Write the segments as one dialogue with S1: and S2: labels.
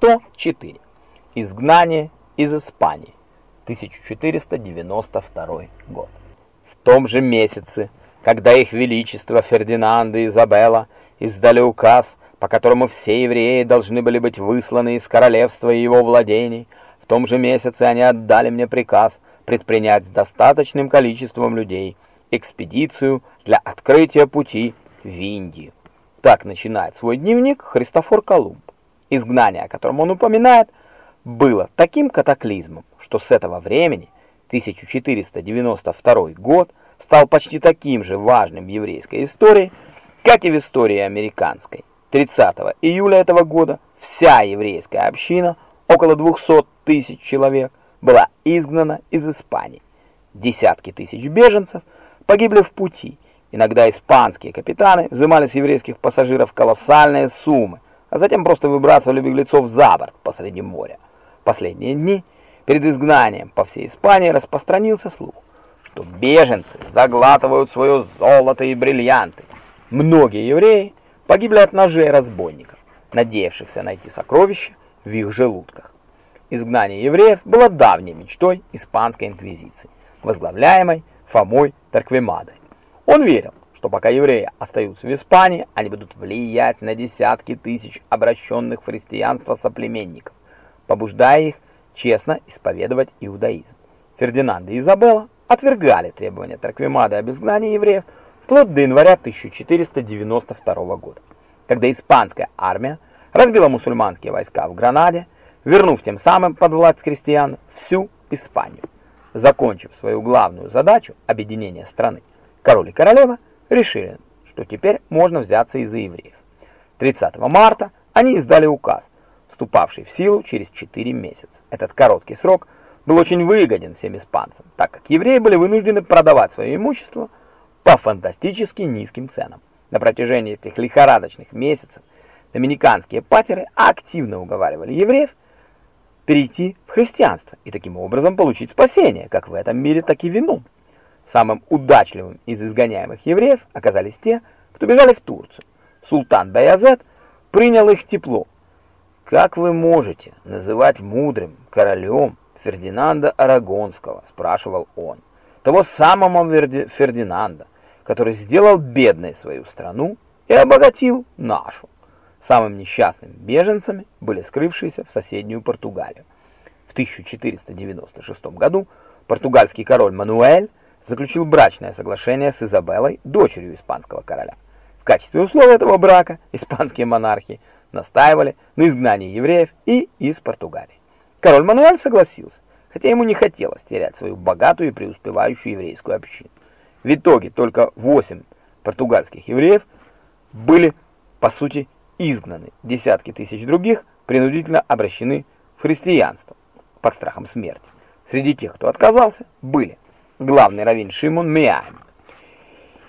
S1: 104. Изгнание из Испании. 1492 год. В том же месяце, когда их величество Фердинанд и Изабелла издали указ, по которому все евреи должны были быть высланы из королевства и его владений, в том же месяце они отдали мне приказ предпринять с достаточным количеством людей экспедицию для открытия пути в Индию. Так начинает свой дневник Христофор Колумб. Изгнание, о котором он упоминает, было таким катаклизмом, что с этого времени 1492 год стал почти таким же важным в еврейской истории, как и в истории американской. 30 июля этого года вся еврейская община, около 200 тысяч человек, была изгнана из Испании. Десятки тысяч беженцев погибли в пути. Иногда испанские капитаны взимали с еврейских пассажиров колоссальные суммы, а затем просто выбрасывали беглецов за борт посреди моря. Последние дни, перед изгнанием по всей Испании, распространился слух, что беженцы заглатывают свое золото и бриллианты. Многие евреи погибли от ножей разбойников, надеявшихся найти сокровища в их желудках. Изгнание евреев было давней мечтой испанской инквизиции, возглавляемой Фомой Тарквемадой. Он верил, что пока евреи остаются в Испании, они будут влиять на десятки тысяч обращенных в христианство соплеменников, побуждая их честно исповедовать иудаизм. Фердинанд и Изабелла отвергали требования Тарквемады об изгнании евреев вплоть до января 1492 года, когда испанская армия разбила мусульманские войска в Гранаде, вернув тем самым под власть крестьян всю Испанию. Закончив свою главную задачу объединения страны, король и королева решили, что теперь можно взяться из-за евреев. 30 марта они издали указ, вступавший в силу через 4 месяца. Этот короткий срок был очень выгоден всем испанцам, так как евреи были вынуждены продавать свое имущество по фантастически низким ценам. На протяжении этих лихорадочных месяцев доминиканские патеры активно уговаривали евреев перейти в христианство и таким образом получить спасение, как в этом мире, так и в ином. Самым удачливым из изгоняемых евреев оказались те, кто бежали в Турцию. Султан Баязет принял их тепло. «Как вы можете называть мудрым королем Фердинанда Арагонского?» – спрашивал он. «Того самого Фердинанда, который сделал бедной свою страну и обогатил нашу». Самым несчастными беженцами были скрывшиеся в соседнюю Португалию. В 1496 году португальский король Мануэль заключил брачное соглашение с Изабеллой, дочерью испанского короля. В качестве условия этого брака испанские монархи настаивали на изгнании евреев и из Португалии. Король Мануэль согласился, хотя ему не хотелось терять свою богатую и преуспевающую еврейскую общину. В итоге только 8 португальских евреев были, по сути, изгнаны, десятки тысяч других принудительно обращены в христианство под страхом смерти. Среди тех, кто отказался, были главный раввин Шимон Миаем.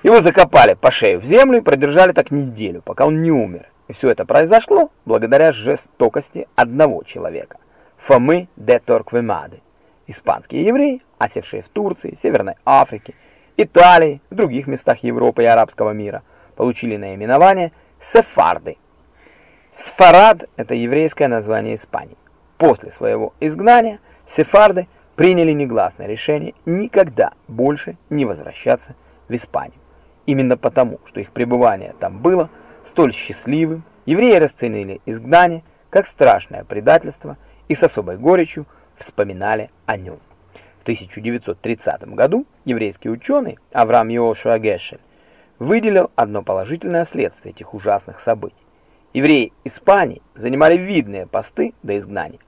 S1: Его закопали по шею в землю и продержали так неделю, пока он не умер. И все это произошло благодаря жестокости одного человека – Фомы де Торквемады. Испанские евреи, осевшие в Турции, Северной Африке, Италии, в других местах Европы и арабского мира, получили наименование сефарды Сфарад – это еврейское название Испании. После своего изгнания сефарды приняли негласное решение никогда больше не возвращаться в Испанию. Именно потому, что их пребывание там было столь счастливым, евреи расценили изгнание как страшное предательство и с особой горечью вспоминали о нем. В 1930 году еврейский ученый Авраам Йошуа Гешель выделил одно положительное следствие этих ужасных событий. Евреи Испании занимали видные посты до изгнания.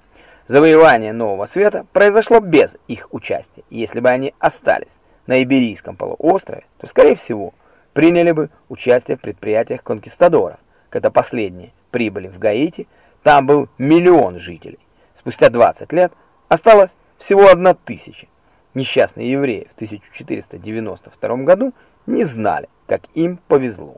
S1: Завоевание Нового Света произошло без их участия. Если бы они остались на Иберийском полуострове, то, скорее всего, приняли бы участие в предприятиях конкистадоров. Когда последние прибыли в Гаити, там был миллион жителей. Спустя 20 лет осталось всего одна тысяча. Несчастные евреи в 1492 году не знали, как им повезло.